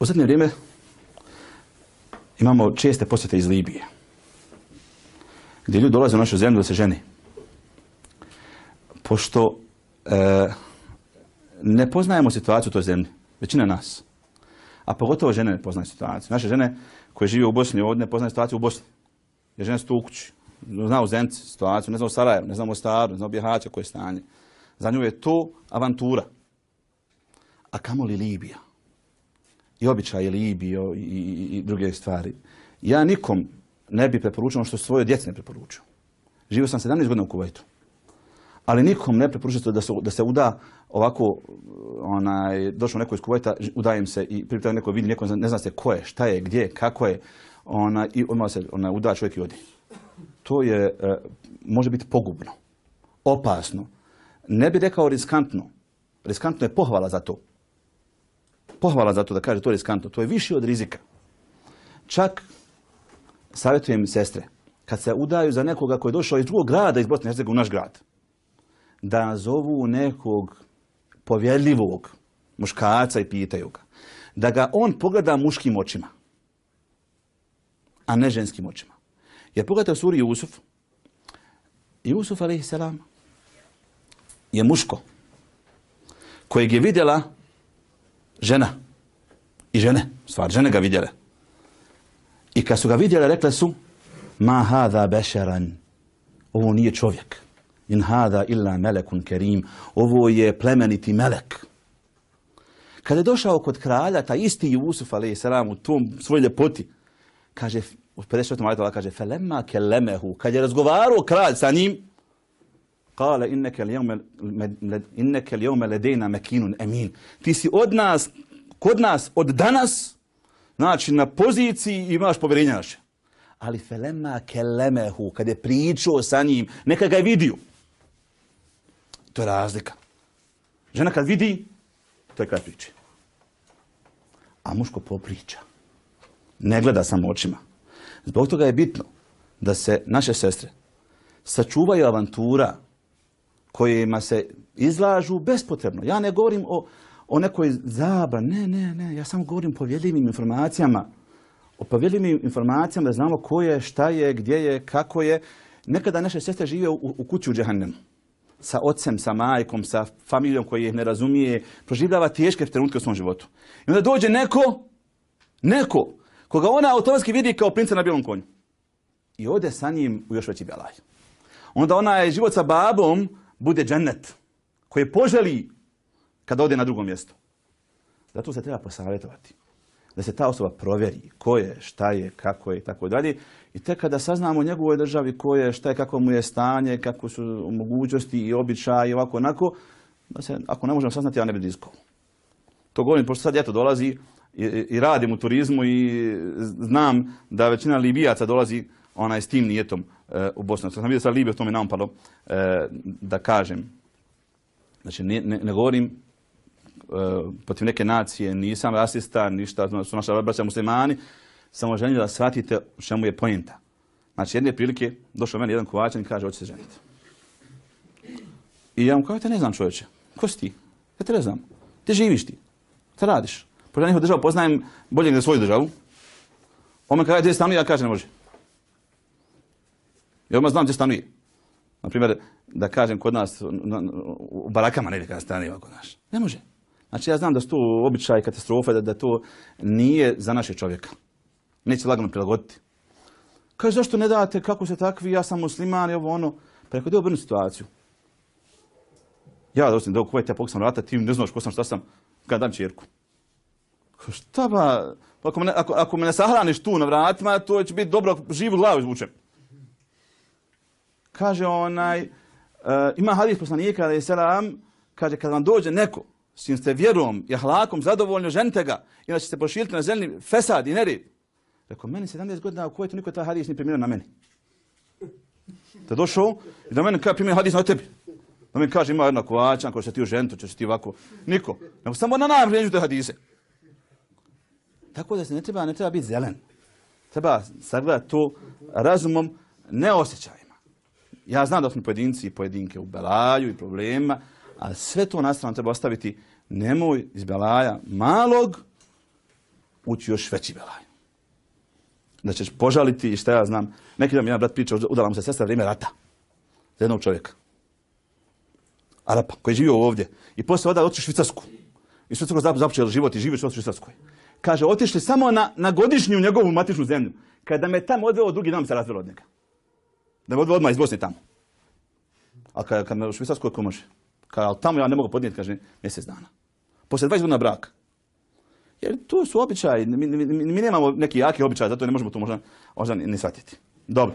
U zadnje vrijeme imamo česte posjete iz Libije, gdje ljudi dolaze u našu zemlju da se ženi. Pošto e, ne poznajemo situaciju u toj zemlji, većina nas, a pogotovo žene ne poznaju situaciju. Naše žene koje žive u Bosni ovdje ne poznaju situaciju u Bosni. Jer žene su tu u kući. Zna u Zenci situaciju, ne znam u Sarajevu, ne znam u Staru, ne znam u Bihaća koje je stanje. Za nju je to avantura. A kamoli Libija? I običaje Libije i, i, i druge stvari. Ja nikom ne bi preporučio ono što svoje djece ne preporučio. Živio sam 17 godina u Kuvajtu. Ali nikom ne preporučio da se, da se uda ovako, onaj, došao neko iz Kuvajta, udajem se i pripravo neko vidi, neko ne zna se ko je, šta je, gdje, kako je, ona, i odmah se ona, uda čovjek i odi. To je, e, može biti pogubno, opasno. Ne bi rekao riskantno. Riskantno je pohvala za to. Pohvala za to da kaže to je riskantno. To je više od rizika. Čak savjetujem sestre, kad se udaju za nekoga koji je došao iz drugog grada iz Bosne u naš grad, da zovu nekog povjerljivog muškarca i pitaju ga. Da ga on pogleda muškim očima, a ne ženskim očima. Jer pogledajte u suri Jusuf. Jusuf, je muško kojeg je vidjela žena. I žene, stvar, žene ga vidjele. I kad su ga vidjele, rekle su, ma hada bešaran, ovo nije čovjek. In hada illa melekun kerim, ovo je plemeniti melek. Kad je došao kod kralja, taj isti Jusuf, a.s. u tom svoj ljepoti, kaže, u 54. majtu kaže, felemma kelemehu, kad je razgovarao kralj sa njim, kale, inneke lijome ledejna mekinun emin. Ti si od nas, kod nas, od danas, znači na poziciji imaš povjerenja naše. Ali felemma kelemehu, kad je pričao sa njim, neka ga je vidio. To je razlika. Žena kad vidi, to je kad priče. A muško popriča. Ne gleda samo očima. Zbog toga je bitno da se naše sestre sačuvaju avantura kojima se izlažu bespotrebno. Ja ne govorim o, o nekoj zabrani, ne, ne, ne, ja samo govorim o povjedljivim informacijama. O povjedljivim informacijama da znamo ko je, šta je, gdje je, kako je. Nekada naše sestre žive u, u kući u džehannemu. Sa ocem, sa majkom, sa familijom koji ih ne razumije, proživljava teške trenutke u svom životu. I onda dođe neko, neko, koga ona automatski vidi kao princa na bijelom konju. I ode sa njim u još veći belaj. Onda ona je život sa babom bude džennet koji poželi kada ode na drugo mjesto. Zato se treba posavjetovati. Da se ta osoba provjeri ko je, šta je, kako je i tako dalje. I tek kada saznamo njegovoj državi ko je, šta je, kako mu je stanje, kako su mogućnosti i običaji, ovako, onako, da se, ako ne možemo saznati, ja ne bi diskao. To govorim, pošto sad ljeto dolazi i, i radim u turizmu i znam da većina Libijaca dolazi onaj s tim nijetom u Bosnu. Sam vidio sa Libijom, to mi nampalo e, da kažem. Znači, ne, ne, ne govorim e, protiv neke nacije, nisam rasista, ništa, su naša braća muslimani, samo želim da shvatite čemu je pojenta. Znači, jedne prilike došao meni jedan kovačan i kaže, hoće se ženiti. I ja mu kao, te ne znam čovječe, ko si ti? Ja te ne znam. Gdje živiš ti? Šta radiš? Pošto ja njihovu državu poznajem bolje nego svoju državu. On me kaže, gdje stanuje? Ja kažem, ne može. I odmah znam gdje stanuje. Naprimjer, da kažem kod nas, u barakama negdje kada stanuje kod nas. Ne može. Znači ja znam da su to običaj katastrofe, da, da to nije za naše čovjeka. Neće lagano prilagoditi. Kaže, zašto ne date, kako se takvi, ja sam musliman, ovo ono. Pa rekao, da situaciju. Ja dosim da u ja pokisam vrata, ti ne znaš ko sam, šta sam, kada dam čerku. Šta ba, ako me, ako, ako me ne sahraniš tu na vratima, to će biti dobro, živu glavu izvučem kaže onaj, uh, ima hadis poslanika, je selam, kaže, kad vam dođe neko, s kim ste vjerom i ahlakom zadovoljno, ženite ga, inače se pošilite na zemlji fesad i nerid. Rekao, meni 17 godina, u kojoj to niko taj hadis nije primjerio na meni. Da došao i da meni kaže, primjer hadis na tebi. Da mi kaže, ima jedna kovačan, ko će ti u žentu, će ti ovako. Niko. Nego samo na nam vrijeđu te hadise. Tako da se ne treba, ne treba biti zelen. Treba sagledati to razumom, ne osjećaj. Ja znam da smo pojedinci i pojedinke u belaju i problema, a sve to na stranu treba ostaviti. Nemoj iz belaja malog ući još veći belaj. Da ćeš požaliti i šta ja znam. Neki dan mi jedan brat priča, udala mu se sestra vrijeme rata. Za jednog čovjeka. Arapa, koji je živio ovdje. I poslije odali otišli u Švicarsku. I Švicarsko zap- započeo život i živi u Švicarskoj. Kaže, otišli samo na, na godišnju njegovu matičnu zemlju. Kada me tamo odveo, drugi dan se razvelo od njega. Da me odmah iz Bosne tamo. A kad, kad me u Švicarskoj ko može? Ali tamo ja ne mogu podnijeti, kaže, mjesec dana. Poslije 20 godina brak. Jer to su običaji, mi, nemamo neki jaki običaj, zato ne možemo to možda, možda ni shvatiti. Dobro.